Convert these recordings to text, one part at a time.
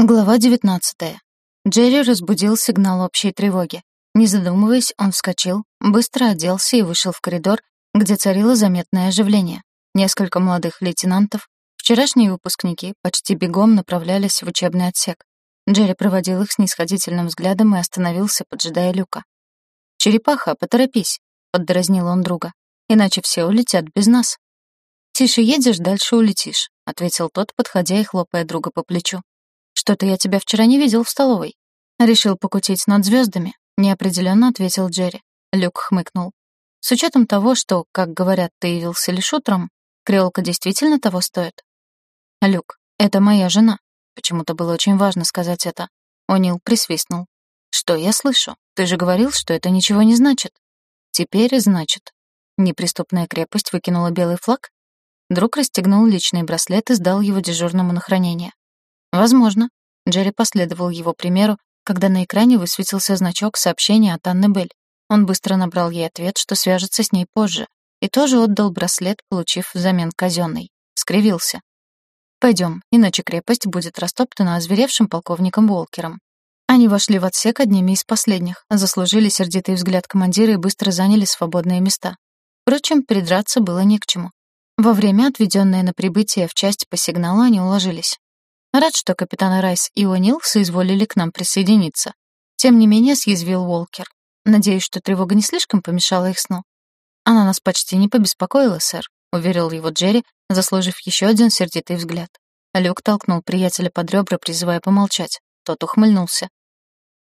Глава 19. Джерри разбудил сигнал общей тревоги. Не задумываясь, он вскочил, быстро оделся и вышел в коридор, где царило заметное оживление. Несколько молодых лейтенантов, вчерашние выпускники, почти бегом направлялись в учебный отсек. Джерри проводил их снисходительным взглядом и остановился, поджидая люка. «Черепаха, поторопись», — поддразнил он друга, «иначе все улетят без нас». «Тише едешь, дальше улетишь», — ответил тот, подходя и хлопая друга по плечу. «Что-то я тебя вчера не видел в столовой». «Решил покутить над звездами», — неопределенно ответил Джерри. Люк хмыкнул. «С учетом того, что, как говорят, ты явился лишь утром, креолка действительно того стоит?» «Люк, это моя жена». Почему-то было очень важно сказать это. О'Нил присвистнул. «Что я слышу? Ты же говорил, что это ничего не значит». «Теперь значит». Неприступная крепость выкинула белый флаг? Друг расстегнул личный браслет и сдал его дежурному на хранение. «Возможно. Джерри последовал его примеру, когда на экране высветился значок сообщения от Анны Белль. Он быстро набрал ей ответ, что свяжется с ней позже, и тоже отдал браслет, получив взамен казенный. Скривился. «Пойдем, иначе крепость будет растоптана озверевшим полковником Уолкером». Они вошли в отсек одними из последних, заслужили сердитый взгляд командира и быстро заняли свободные места. Впрочем, придраться было не к чему. Во время, отведенное на прибытие в часть по сигналу, они уложились. Рад, что капитан Райс и О'Нил соизволили к нам присоединиться. Тем не менее, съязвил Уолкер. Надеюсь, что тревога не слишком помешала их сну. Она нас почти не побеспокоила, сэр, уверил его Джерри, заслужив еще один сердитый взгляд. Люк толкнул приятеля под ребра, призывая помолчать. Тот ухмыльнулся.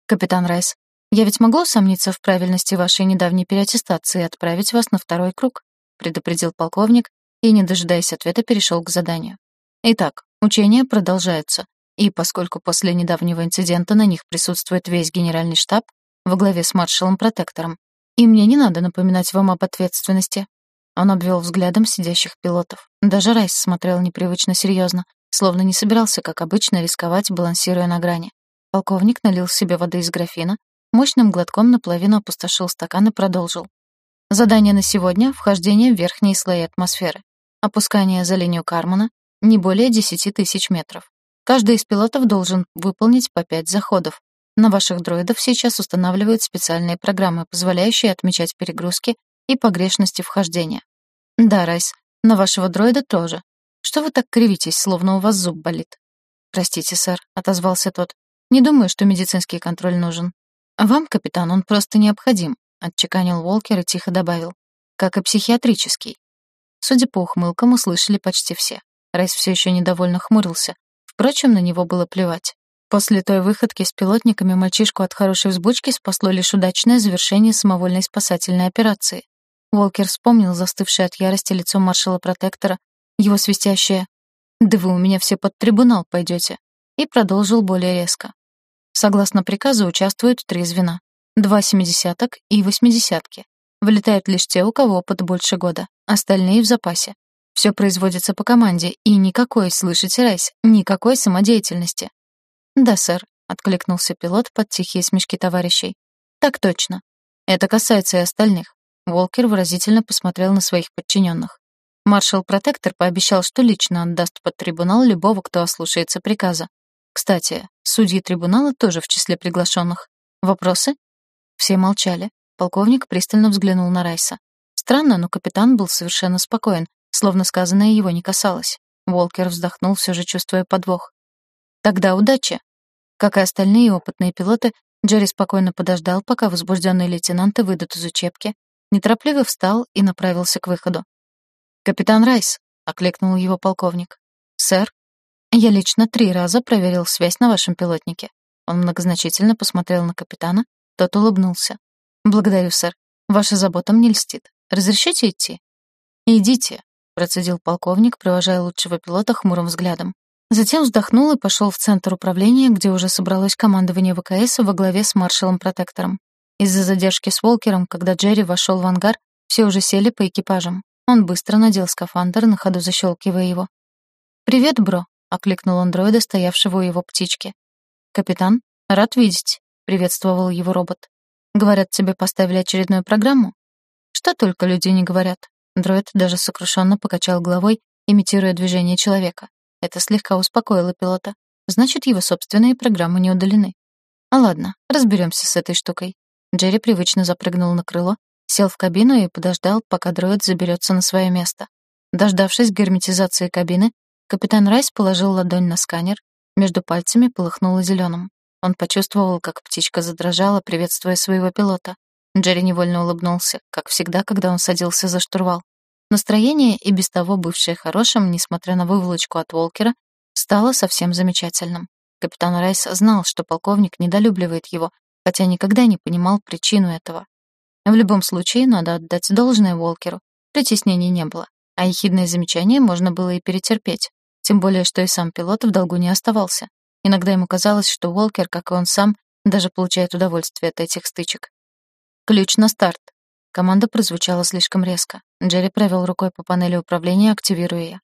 «Капитан Райс, я ведь могу усомниться в правильности вашей недавней переаттестации и отправить вас на второй круг», предупредил полковник и, не дожидаясь ответа, перешел к заданию. Итак, учения продолжаются, и поскольку после недавнего инцидента на них присутствует весь генеральный штаб во главе с маршалом-протектором, и мне не надо напоминать вам об ответственности. Он обвел взглядом сидящих пилотов. Даже Райс смотрел непривычно серьезно, словно не собирался, как обычно, рисковать, балансируя на грани. Полковник налил себе воды из графина, мощным глотком наполовину опустошил стакан и продолжил. Задание на сегодня — вхождение в верхние слои атмосферы. Опускание за линию Кармана, не более 10 тысяч метров. Каждый из пилотов должен выполнить по 5 заходов. На ваших дроидов сейчас устанавливают специальные программы, позволяющие отмечать перегрузки и погрешности вхождения. Да, Райс, на вашего дроида тоже. Что вы так кривитесь, словно у вас зуб болит? Простите, сэр, отозвался тот. Не думаю, что медицинский контроль нужен. Вам, капитан, он просто необходим, отчеканил Волкер и тихо добавил. Как и психиатрический. Судя по ухмылкам, услышали почти все. Райс все еще недовольно хмурился. Впрочем, на него было плевать. После той выходки с пилотниками мальчишку от хорошей взбучки спасло лишь удачное завершение самовольной спасательной операции. Волкер вспомнил застывшее от ярости лицо маршала-протектора, его свистящее «Да вы у меня все под трибунал пойдете», и продолжил более резко. Согласно приказу участвуют три звена. Два семидесяток и восьмидесятки. Вылетают лишь те, у кого опыт больше года, остальные в запасе. Все производится по команде, и никакой, слышите, Райс, никакой самодеятельности. Да, сэр, откликнулся пилот под тихие смешки товарищей. Так точно. Это касается и остальных. Волкер выразительно посмотрел на своих подчиненных. Маршал-протектор пообещал, что лично отдаст под трибунал любого, кто ослушается приказа. Кстати, судьи трибунала тоже в числе приглашенных. Вопросы? Все молчали. Полковник пристально взглянул на Райса. Странно, но капитан был совершенно спокоен, словно сказанное его не касалось. Волкер вздохнул, все же чувствуя подвох. «Тогда удачи!» Как и остальные опытные пилоты, Джерри спокойно подождал, пока возбужденные лейтенанты выйдут из учебки, неторопливо встал и направился к выходу. «Капитан Райс», — окликнул его полковник. «Сэр, я лично три раза проверил связь на вашем пилотнике». Он многозначительно посмотрел на капитана, тот улыбнулся. «Благодарю, сэр. Ваша забота мне льстит. Разрешите идти?» «Идите», процедил полковник, провожая лучшего пилота хмурым взглядом. Затем вздохнул и пошел в центр управления, где уже собралось командование ВКС во главе с маршалом-протектором. Из-за задержки с Волкером, когда Джерри вошел в ангар, все уже сели по экипажам. Он быстро надел скафандр, на ходу защелкивая его. «Привет, бро», — окликнул андроида, стоявшего у его птички. «Капитан, рад видеть», — приветствовал его робот. «Говорят, тебе поставили очередную программу?» «Что только люди не говорят. Дроид даже сокрушенно покачал головой, имитируя движение человека. Это слегка успокоило пилота. Значит, его собственные программы не удалены. А ладно, разберемся с этой штукой. Джерри привычно запрыгнул на крыло, сел в кабину и подождал, пока дроид заберется на свое место. Дождавшись герметизации кабины, капитан Райс положил ладонь на сканер, между пальцами полыхнуло зеленым. Он почувствовал, как птичка задрожала, приветствуя своего пилота. Джерри невольно улыбнулся, как всегда, когда он садился за штурвал. Настроение, и без того бывшее хорошим, несмотря на выволочку от Волкера, стало совсем замечательным. Капитан Райс знал, что полковник недолюбливает его, хотя никогда не понимал причину этого. В любом случае, надо отдать должное Волкеру. Притеснений не было, а ехидные замечания можно было и перетерпеть. Тем более, что и сам пилот в долгу не оставался. Иногда ему казалось, что Волкер, как и он сам, даже получает удовольствие от этих стычек. «Ключ на старт», Команда прозвучала слишком резко. Джерри провел рукой по панели управления, активируя ее.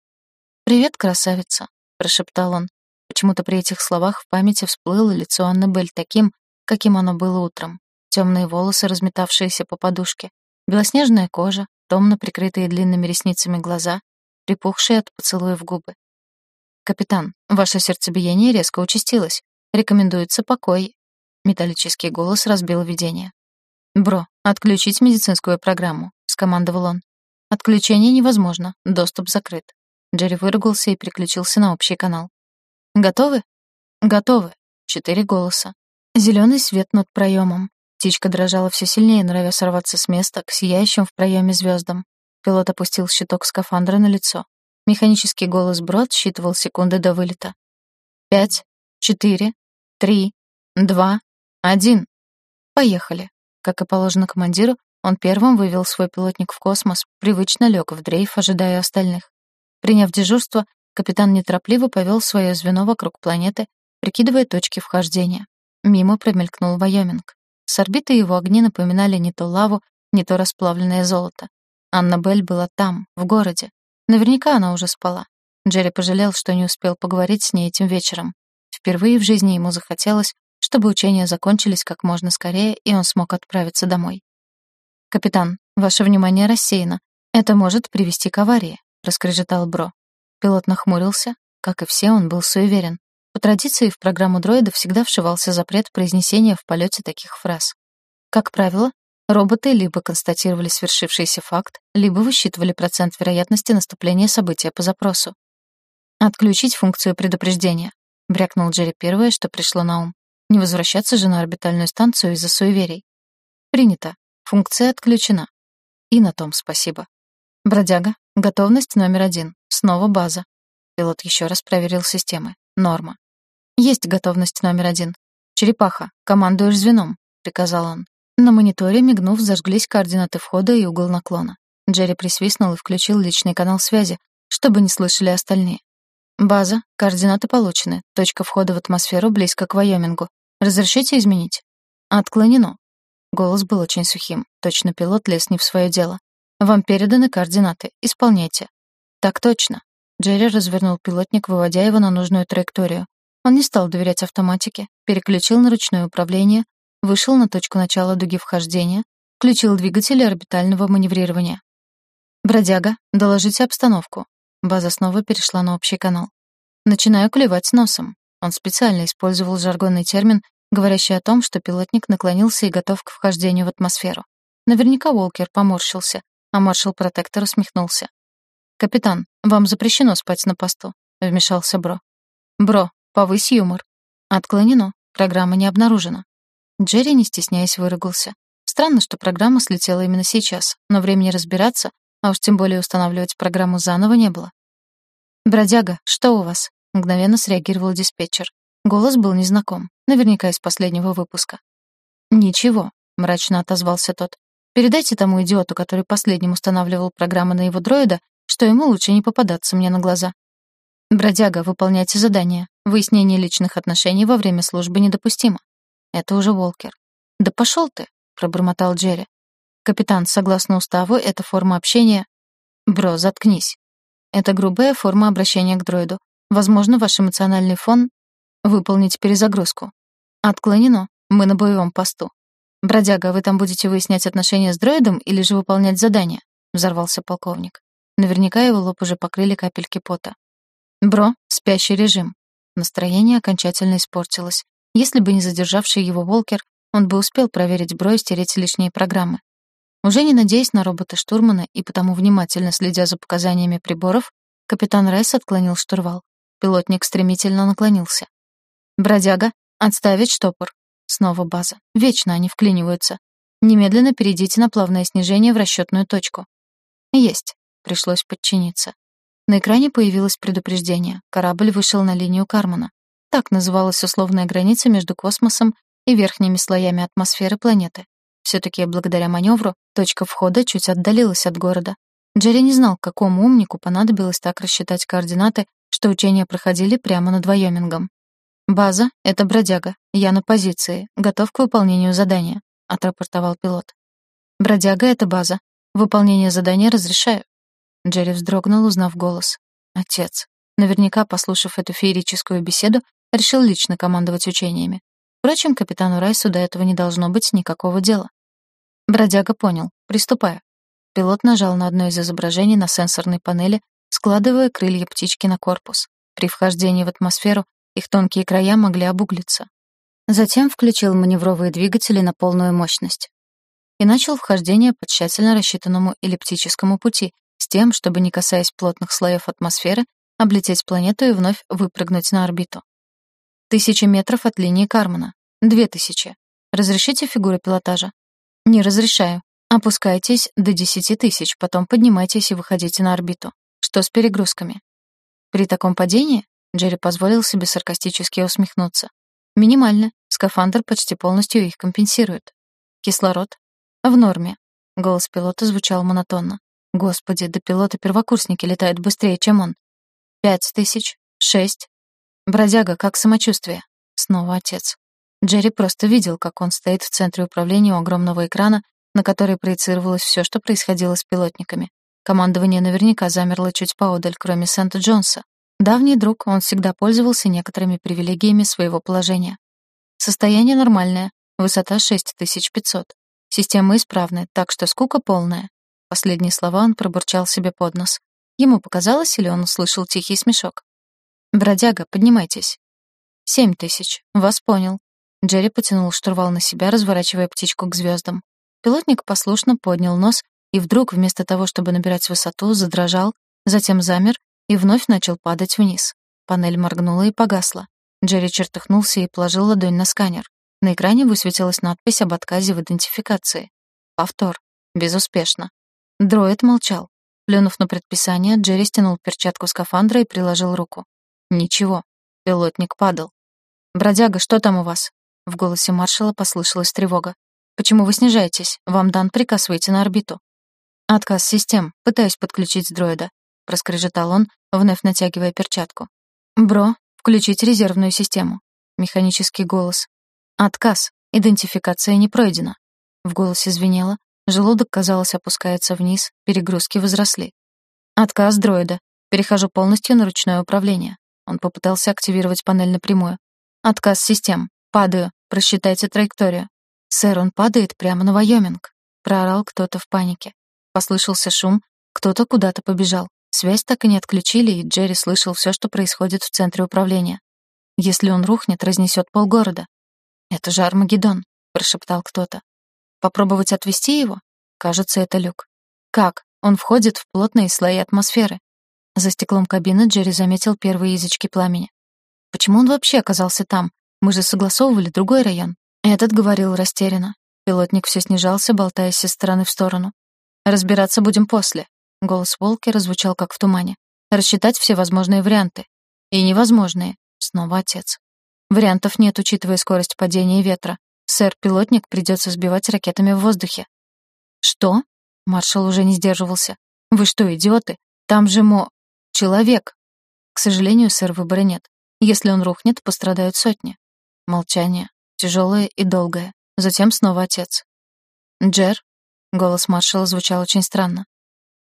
«Привет, красавица», — прошептал он. Почему-то при этих словах в памяти всплыло лицо Анны Белль таким, каким оно было утром. Темные волосы, разметавшиеся по подушке, белоснежная кожа, томно прикрытые длинными ресницами глаза, припухшие от поцелуев губы. «Капитан, ваше сердцебиение резко участилось. Рекомендуется покой». Металлический голос разбил видение. «Бро, отключить медицинскую программу», — скомандовал он. «Отключение невозможно, доступ закрыт». Джерри выругался и переключился на общий канал. «Готовы?» «Готовы». Четыре голоса. Зеленый свет над проемом. Птичка дрожала все сильнее, норовя сорваться с места к сияющим в проеме звездам. Пилот опустил щиток скафандра на лицо. Механический голос Бро отсчитывал секунды до вылета. «Пять, четыре, три, два, один. Поехали». Как и положено командиру, он первым вывел свой пилотник в космос, привычно лег в дрейф, ожидая остальных. Приняв дежурство, капитан неторопливо повел свое звено вокруг планеты, прикидывая точки вхождения. Мимо промелькнул Вайоминг. С орбиты его огни напоминали не то лаву, не то расплавленное золото. Анна Белль была там, в городе. Наверняка она уже спала. Джерри пожалел, что не успел поговорить с ней этим вечером. Впервые в жизни ему захотелось, чтобы учения закончились как можно скорее, и он смог отправиться домой. «Капитан, ваше внимание рассеяно. Это может привести к аварии», — раскрежетал Бро. Пилот нахмурился. Как и все, он был суеверен. По традиции, в программу дроида всегда вшивался запрет произнесения в полете таких фраз. Как правило, роботы либо констатировали свершившийся факт, либо высчитывали процент вероятности наступления события по запросу. «Отключить функцию предупреждения», — брякнул Джерри первое, что пришло на ум. Не возвращаться же на орбитальную станцию из-за суеверий. Принято. Функция отключена. И на том спасибо. Бродяга. Готовность номер один. Снова база. Пилот еще раз проверил системы. Норма. Есть готовность номер один. Черепаха, командуешь звеном, приказал он. На мониторе, мигнув, зажглись координаты входа и угол наклона. Джерри присвистнул и включил личный канал связи, чтобы не слышали остальные. База, координаты получены. Точка входа в атмосферу близко к Вайомингу. Разрешите изменить? Отклонено. Голос был очень сухим. Точно пилот лез не в свое дело. Вам переданы координаты. Исполняйте. Так точно. Джерри развернул пилотник, выводя его на нужную траекторию. Он не стал доверять автоматике, переключил на ручное управление, вышел на точку начала дуги вхождения, включил двигатели орбитального маневрирования. «Бродяга, доложите обстановку». База снова перешла на общий канал. Начинаю клевать носом. Он специально использовал жаргонный термин, говорящий о том, что пилотник наклонился и готов к вхождению в атмосферу. Наверняка Волкер поморщился, а маршал-протектор усмехнулся. «Капитан, вам запрещено спать на посту», — вмешался Бро. «Бро, повысь юмор». «Отклонено. Программа не обнаружена». Джерри, не стесняясь, выругался. Странно, что программа слетела именно сейчас, но времени разбираться, а уж тем более устанавливать программу заново не было. «Бродяга, что у вас?» — мгновенно среагировал диспетчер. Голос был незнаком, наверняка из последнего выпуска. «Ничего», — мрачно отозвался тот. «Передайте тому идиоту, который последним устанавливал программы на его дроида, что ему лучше не попадаться мне на глаза. Бродяга, выполняйте задание. Выяснение личных отношений во время службы недопустимо. Это уже Волкер. Да пошел ты, пробормотал Джерри. Капитан, согласно уставу, это форма общения. Бро, заткнись. Это грубая форма обращения к дроиду. Возможно, ваш эмоциональный фон Выполнить перезагрузку. Отклонено. Мы на боевом посту. Бродяга, вы там будете выяснять отношения с дроидом или же выполнять задание? Взорвался полковник. Наверняка его лоб уже покрыли капельки пота. Бро, спящий режим. Настроение окончательно испортилось. Если бы не задержавший его Волкер, он бы успел проверить бро и стереть лишние программы. Уже не надеясь на робота-штурмана и потому внимательно следя за показаниями приборов, капитан Райс отклонил штурвал. Пилотник стремительно наклонился. «Бродяга, отставить штопор». Снова база. Вечно они вклиниваются. Немедленно перейдите на плавное снижение в расчетную точку. Есть. Пришлось подчиниться. На экране появилось предупреждение. Корабль вышел на линию Кармана. Так называлась условная граница между космосом и верхними слоями атмосферы планеты. Все-таки благодаря маневру точка входа чуть отдалилась от города. Джерри не знал, какому умнику понадобилось так рассчитать координаты, что учения проходили прямо над Вайомингом. «База — это бродяга. Я на позиции. Готов к выполнению задания», — отрапортовал пилот. «Бродяга — это база. Выполнение задания разрешаю». Джерри вздрогнул, узнав голос. Отец. Наверняка, послушав эту феерическую беседу, решил лично командовать учениями. Впрочем, капитану Райсу до этого не должно быть никакого дела. Бродяга понял. Приступаю. Пилот нажал на одно из изображений на сенсорной панели, складывая крылья птички на корпус. При вхождении в атмосферу их тонкие края могли обуглиться. Затем включил маневровые двигатели на полную мощность. И начал вхождение по тщательно рассчитанному эллиптическому пути, с тем, чтобы, не касаясь плотных слоев атмосферы, облететь планету и вновь выпрыгнуть на орбиту. Тысячи метров от линии Кармана. Две тысячи. Разрешите фигуры пилотажа? Не разрешаю. Опускайтесь до десяти тысяч, потом поднимайтесь и выходите на орбиту. Что с перегрузками? При таком падении Джерри позволил себе саркастически усмехнуться. Минимально. Скафандр почти полностью их компенсирует. Кислород? В норме. Голос пилота звучал монотонно. Господи, да пилоты-первокурсники летают быстрее, чем он. Пять тысяч. Шесть. Бродяга, как самочувствие? Снова отец. Джерри просто видел, как он стоит в центре управления у огромного экрана, на который проецировалось все, что происходило с пилотниками. Командование наверняка замерло чуть поодаль, кроме Сент-Джонса. Давний друг, он всегда пользовался некоторыми привилегиями своего положения. Состояние нормальное, высота 6500. Система исправная, так что скука полная. Последние слова он пробурчал себе под нос. Ему показалось, или он услышал тихий смешок. «Бродяга, поднимайтесь». «Семь тысяч. Вас понял». Джерри потянул штурвал на себя, разворачивая птичку к звездам. Пилотник послушно поднял нос и вдруг, вместо того, чтобы набирать высоту, задрожал, затем замер и вновь начал падать вниз. Панель моргнула и погасла. Джерри чертыхнулся и положил ладонь на сканер. На экране высветилась надпись об отказе в идентификации. Повтор. Безуспешно. Дроид молчал. Плюнув на предписание, Джерри стянул перчатку скафандра и приложил руку. Ничего. Пилотник падал. «Бродяга, что там у вас?» В голосе маршала послышалась тревога. «Почему вы снижаетесь? Вам дан приказ выйти на орбиту». «Отказ систем. Пытаюсь подключить дроида», — проскрежетал он, вновь натягивая перчатку. «Бро, включить резервную систему». Механический голос. «Отказ. Идентификация не пройдена». В голосе звенело, Желудок, казалось, опускается вниз, перегрузки возросли. Отказ дроида. Перехожу полностью на ручное управление. Он попытался активировать панель напрямую. Отказ систем. Падаю. Просчитайте траекторию. Сэр, он падает прямо на Вайоминг. Проорал кто-то в панике. Послышался шум, кто-то куда-то побежал. Связь так и не отключили, и Джерри слышал все, что происходит в центре управления. Если он рухнет, разнесет полгорода. «Это же Армагеддон», — прошептал кто-то. Попробовать отвести его? Кажется, это люк. Как? Он входит в плотные слои атмосферы. За стеклом кабины Джерри заметил первые язычки пламени. Почему он вообще оказался там? Мы же согласовывали другой район. Этот говорил растерянно. Пилотник все снижался, болтаясь из стороны в сторону. «Разбираться будем после». Голос Волки звучал как в тумане. «Рассчитать все возможные варианты». «И невозможные». Снова отец. «Вариантов нет, учитывая скорость падения ветра. Сэр, пилотник придется сбивать ракетами в воздухе. Что? Маршал уже не сдерживался. Вы что, идиоты? Там же мо... Человек. К сожалению, сэр, выбора нет. Если он рухнет, пострадают сотни. Молчание. Тяжелое и долгое. Затем снова отец. «Джер?» Голос маршала звучал очень странно.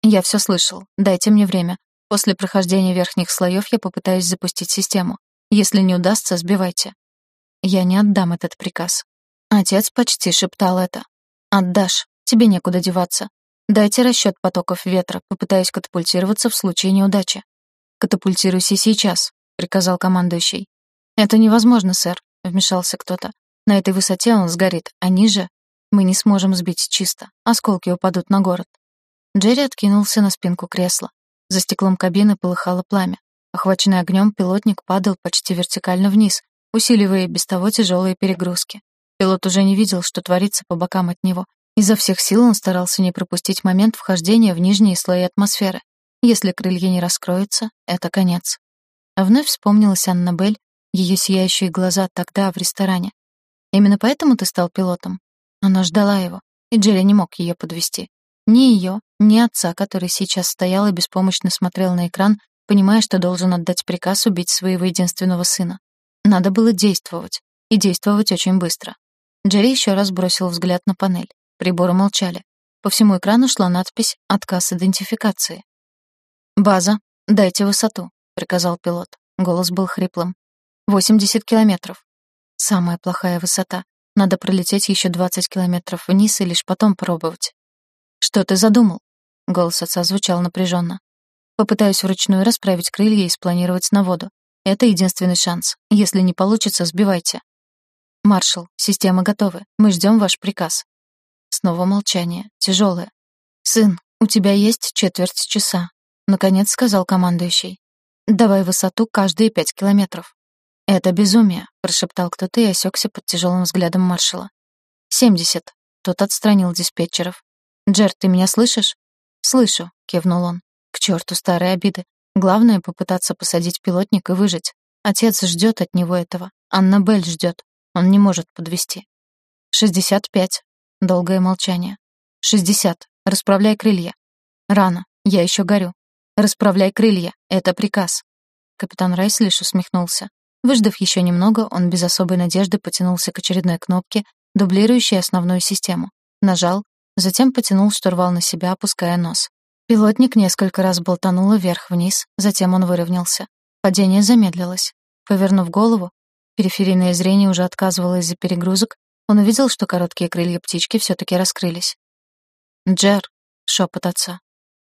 «Я все слышал. Дайте мне время. После прохождения верхних слоев я попытаюсь запустить систему. Если не удастся, сбивайте». «Я не отдам этот приказ. Отец почти шептал это. «Отдашь, тебе некуда деваться. Дайте расчет потоков ветра, попытаюсь катапультироваться в случае неудачи». «Катапультируйся сейчас», — приказал командующий. «Это невозможно, сэр», — вмешался кто-то. «На этой высоте он сгорит, а ниже мы не сможем сбить чисто. Осколки упадут на город». Джерри откинулся на спинку кресла. За стеклом кабины полыхало пламя. Охваченный огнем, пилотник падал почти вертикально вниз, усиливая без того тяжелые перегрузки. Пилот уже не видел, что творится по бокам от него. Изо всех сил он старался не пропустить момент вхождения в нижние слои атмосферы. Если крылья не раскроются, это конец. А вновь вспомнилась Аннабель, ее сияющие глаза тогда в ресторане. Именно поэтому ты стал пилотом. Она ждала его, и Джерри не мог ее подвести. Ни ее, ни отца, который сейчас стоял и беспомощно смотрел на экран, понимая, что должен отдать приказ убить своего единственного сына. Надо было действовать, и действовать очень быстро. Джерри еще раз бросил взгляд на панель. Приборы молчали. По всему экрану шла надпись «Отказ идентификации». «База, дайте высоту», — приказал пилот. Голос был хриплым. «80 километров». Самая плохая высота. Надо пролететь еще 20 километров вниз и лишь потом пробовать. «Что ты задумал?» Голос отца звучал напряженно. «Попытаюсь вручную расправить крылья и спланировать на воду. Это единственный шанс. Если не получится, сбивайте». «Маршал, система готовы. Мы ждем ваш приказ». Снова молчание, тяжелое. «Сын, у тебя есть четверть часа», — наконец сказал командующий. «Давай высоту каждые пять километров». «Это безумие», — прошептал кто-то и осекся под тяжелым взглядом маршала. «Семьдесят». Тот отстранил диспетчеров. «Джер, ты меня слышишь?» «Слышу», — кивнул он. «К черту старые обиды. Главное — попытаться посадить пилотник и выжить. Отец ждет от него этого. Анна Белль ждет. Он не может подвести. «Шестьдесят пять». Долгое молчание. «Шестьдесят. Расправляй крылья». «Рано. Я еще горю». «Расправляй крылья. Это приказ». Капитан Райс лишь усмехнулся. Выждав еще немного, он без особой надежды потянулся к очередной кнопке, дублирующей основную систему. Нажал, затем потянул штурвал на себя, опуская нос. Пилотник несколько раз болтануло вверх-вниз, затем он выровнялся. Падение замедлилось. Повернув голову, периферийное зрение уже отказывало из-за перегрузок, он увидел, что короткие крылья птички все таки раскрылись. «Джер!» — шепот отца.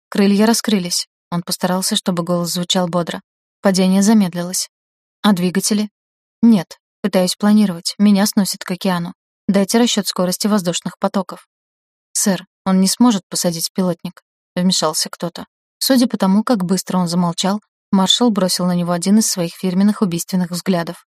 Крылья раскрылись. Он постарался, чтобы голос звучал бодро. Падение замедлилось. «А двигатели?» «Нет. Пытаюсь планировать. Меня сносит к океану. Дайте расчет скорости воздушных потоков». «Сэр, он не сможет посадить пилотник», — вмешался кто-то. Судя по тому, как быстро он замолчал, маршал бросил на него один из своих фирменных убийственных взглядов.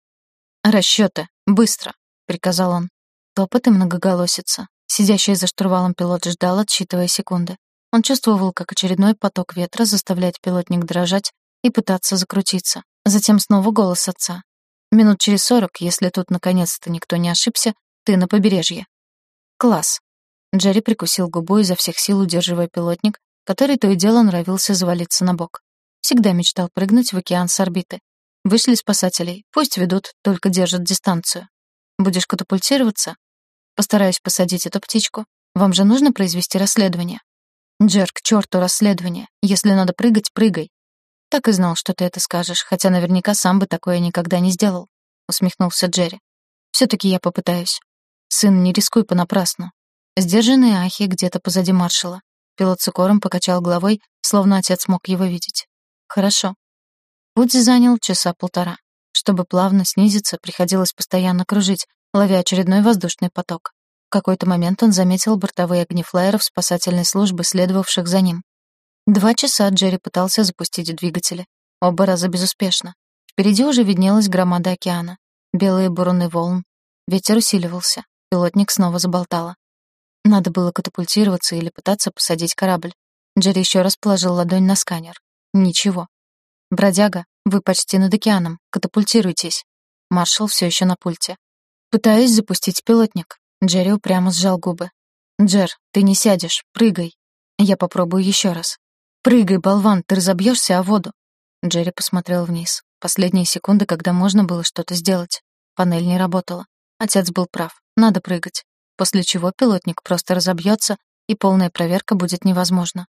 «Расчёты! Быстро!» — приказал он. Топот и многоголосица. Сидящий за штурвалом пилот ждал, отсчитывая секунды. Он чувствовал, как очередной поток ветра заставляет пилотник дрожать и пытаться закрутиться. Затем снова голос отца. «Минут через сорок, если тут наконец-то никто не ошибся, ты на побережье». «Класс!» Джерри прикусил губу изо всех сил, удерживая пилотник, который то и дело нравился завалиться на бок. Всегда мечтал прыгнуть в океан с орбиты. Вышли спасателей, пусть ведут, только держат дистанцию. Будешь катапультироваться? Постараюсь посадить эту птичку. Вам же нужно произвести расследование. Джер, к черту расследование. Если надо прыгать, прыгай. Так и знал, что ты это скажешь, хотя наверняка сам бы такое никогда не сделал, усмехнулся Джерри. все таки я попытаюсь. Сын, не рискуй понапрасну. Сдержанные ахи где-то позади маршала. Пилот с укором покачал головой, словно отец мог его видеть. «Хорошо». Путь занял часа полтора. Чтобы плавно снизиться, приходилось постоянно кружить, ловя очередной воздушный поток. В какой-то момент он заметил бортовые огни флайеров спасательной службы, следовавших за ним. Два часа Джерри пытался запустить двигатели. Оба раза безуспешно. Впереди уже виднелась громада океана. Белые буруны волн. Ветер усиливался. Пилотник снова заболтало. Надо было катапультироваться или пытаться посадить корабль. Джерри еще раз положил ладонь на сканер. Ничего. «Бродяга, вы почти над океаном. Катапультируйтесь». Маршал все еще на пульте. Пытаюсь запустить пилотник. Джерри упрямо сжал губы. «Джер, ты не сядешь. Прыгай». Я попробую еще раз. «Прыгай, болван, ты разобьешься о воду». Джерри посмотрел вниз. Последние секунды, когда можно было что-то сделать. Панель не работала. Отец был прав. Надо прыгать после чего пилотник просто разобьется, и полная проверка будет невозможна.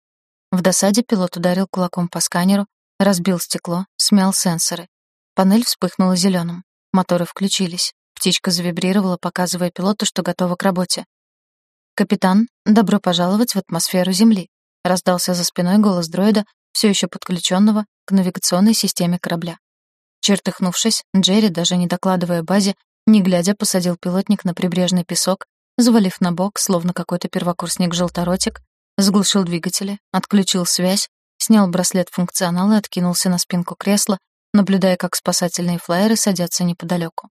В досаде пилот ударил кулаком по сканеру, разбил стекло, смял сенсоры. Панель вспыхнула зеленым. Моторы включились. Птичка завибрировала, показывая пилоту, что готова к работе. «Капитан, добро пожаловать в атмосферу Земли», раздался за спиной голос дроида, все еще подключенного к навигационной системе корабля. Чертыхнувшись, Джерри, даже не докладывая базе, не глядя, посадил пилотник на прибрежный песок, завалив на бок, словно какой-то первокурсник-желторотик, заглушил двигатели, отключил связь, снял браслет функционала и откинулся на спинку кресла, наблюдая, как спасательные флайеры садятся неподалеку.